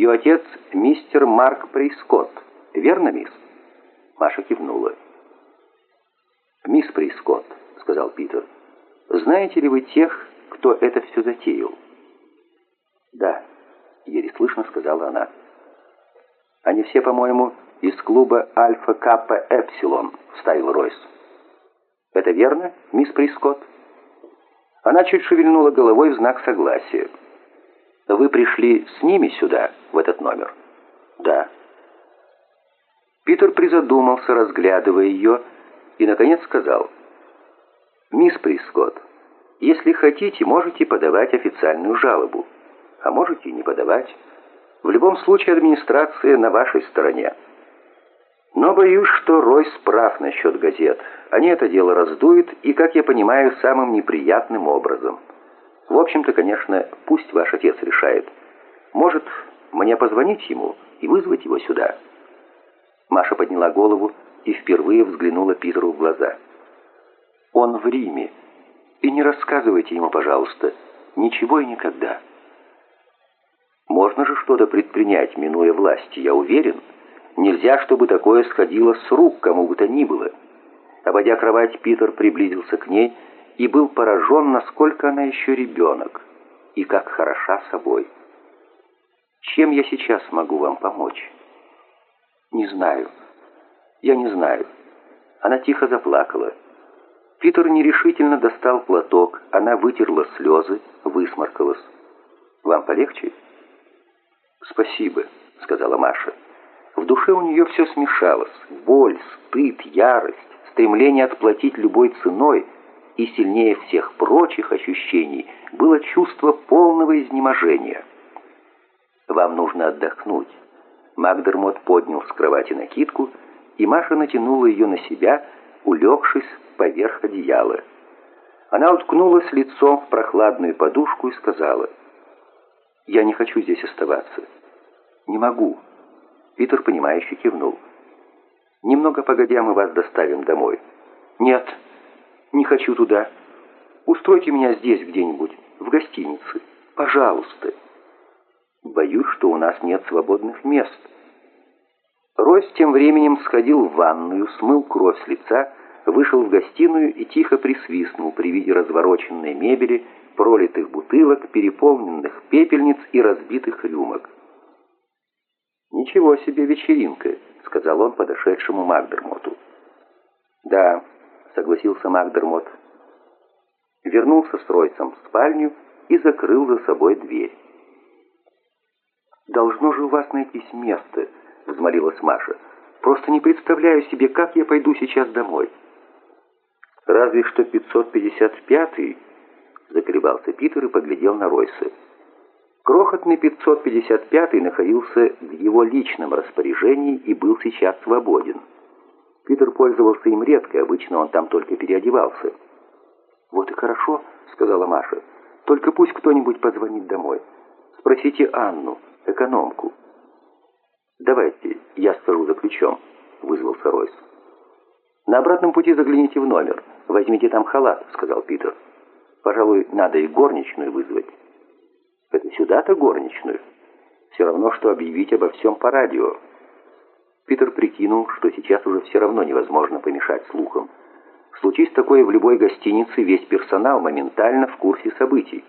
Ее отец мистер Марк Прейскотт. Верно, мисс?» Маша кивнула. «Мисс Прейскотт», — сказал Питер, — «знаете ли вы тех, кто это все затеял?» «Да», — еле слышно сказала она. «Они все, по-моему, из клуба Альфа Каппа Эпсилон», — вставил Ройс. «Это верно, мисс Прискотт?» Она чуть шевельнула головой в знак согласия. «Вы пришли с ними сюда, в этот номер?» «Да». Питер призадумался, разглядывая ее, и, наконец, сказал, «Мисс Прискотт, если хотите, можете подавать официальную жалобу, а можете не подавать. В любом случае администрация на вашей стороне». Но боюсь, что Ройс прав насчет газет. Они это дело раздуют, и, как я понимаю, самым неприятным образом. В общем-то, конечно, пусть ваш отец решает. Может, мне позвонить ему и вызвать его сюда?» Маша подняла голову и впервые взглянула Питеру в глаза. «Он в Риме. И не рассказывайте ему, пожалуйста, ничего и никогда». «Можно же что-то предпринять, минуя власти, я уверен». Нельзя, чтобы такое сходило с рук кому бы то ни было. Обойдя кровать, Питер приблизился к ней и был поражен, насколько она еще ребенок и как хороша собой. «Чем я сейчас могу вам помочь?» «Не знаю. Я не знаю». Она тихо заплакала. Питер нерешительно достал платок, она вытерла слезы, высморкалась. «Вам полегче?» «Спасибо», — сказала Маша. В душе у нее все смешалось. Боль, стыд, ярость, стремление отплатить любой ценой и сильнее всех прочих ощущений было чувство полного изнеможения. «Вам нужно отдохнуть». Магдермот поднял с кровати накидку, и Маша натянула ее на себя, улегшись поверх одеяла. Она уткнулась лицом в прохладную подушку и сказала, «Я не хочу здесь оставаться. Не могу». Питер, понимающе кивнул. «Немного погодя, мы вас доставим домой». «Нет, не хочу туда. Устройте меня здесь где-нибудь, в гостинице. Пожалуйста». «Боюсь, что у нас нет свободных мест». Ройс тем временем сходил в ванную, смыл кровь с лица, вышел в гостиную и тихо присвистнул при виде развороченной мебели, пролитых бутылок, переполненных пепельниц и разбитых рюмок. «Ничего себе вечеринка», — сказал он подошедшему Макдермоту. «Да», — согласился Макдермот. Вернулся с Ройсом в спальню и закрыл за собой дверь. «Должно же у вас найтись место», — взмолилась Маша. «Просто не представляю себе, как я пойду сейчас домой». «Разве что 555-й», — заколебался Питер и поглядел на Ройса. Крохотный 555 находился в его личном распоряжении и был сейчас свободен. Питер пользовался им редко, обычно он там только переодевался. «Вот и хорошо», — сказала Маша. «Только пусть кто-нибудь позвонит домой. Спросите Анну, экономку». «Давайте, я схожу за ключом», — вызвался Ройс. «На обратном пути загляните в номер. Возьмите там халат», — сказал Питер. «Пожалуй, надо и горничную вызвать». Это сюда-то горничную? Все равно, что объявить обо всем по радио. Питер прикинул, что сейчас уже все равно невозможно помешать слухам. Случись такое в любой гостинице, весь персонал моментально в курсе событий.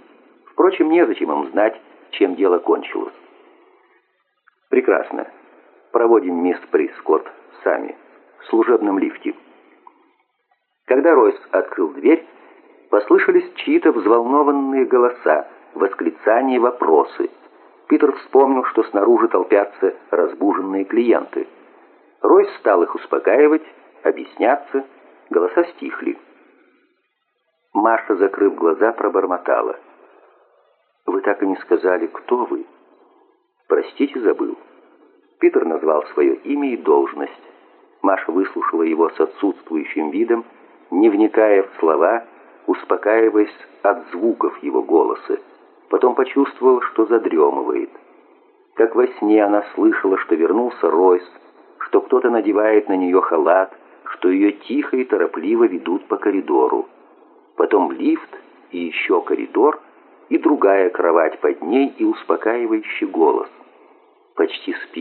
Впрочем, незачем им знать, чем дело кончилось. Прекрасно. Проводим мисс Прискотт сами. В служебном лифте. Когда Ройс открыл дверь, послышались чьи-то взволнованные голоса, восклицания и вопросы. Питер вспомнил, что снаружи толпятся разбуженные клиенты. Ройс стал их успокаивать, объясняться, голоса стихли. Маша, закрыв глаза, пробормотала. «Вы так и не сказали, кто вы?» «Простите, забыл». Питер назвал свое имя и должность. Маша выслушала его с отсутствующим видом, не вникая в слова, успокаиваясь от звуков его голоса. Потом почувствовала, что задремывает. Как во сне она слышала, что вернулся Ройс, что кто-то надевает на нее халат, что ее тихо и торопливо ведут по коридору. Потом лифт и еще коридор, и другая кровать под ней и успокаивающий голос. почти спит.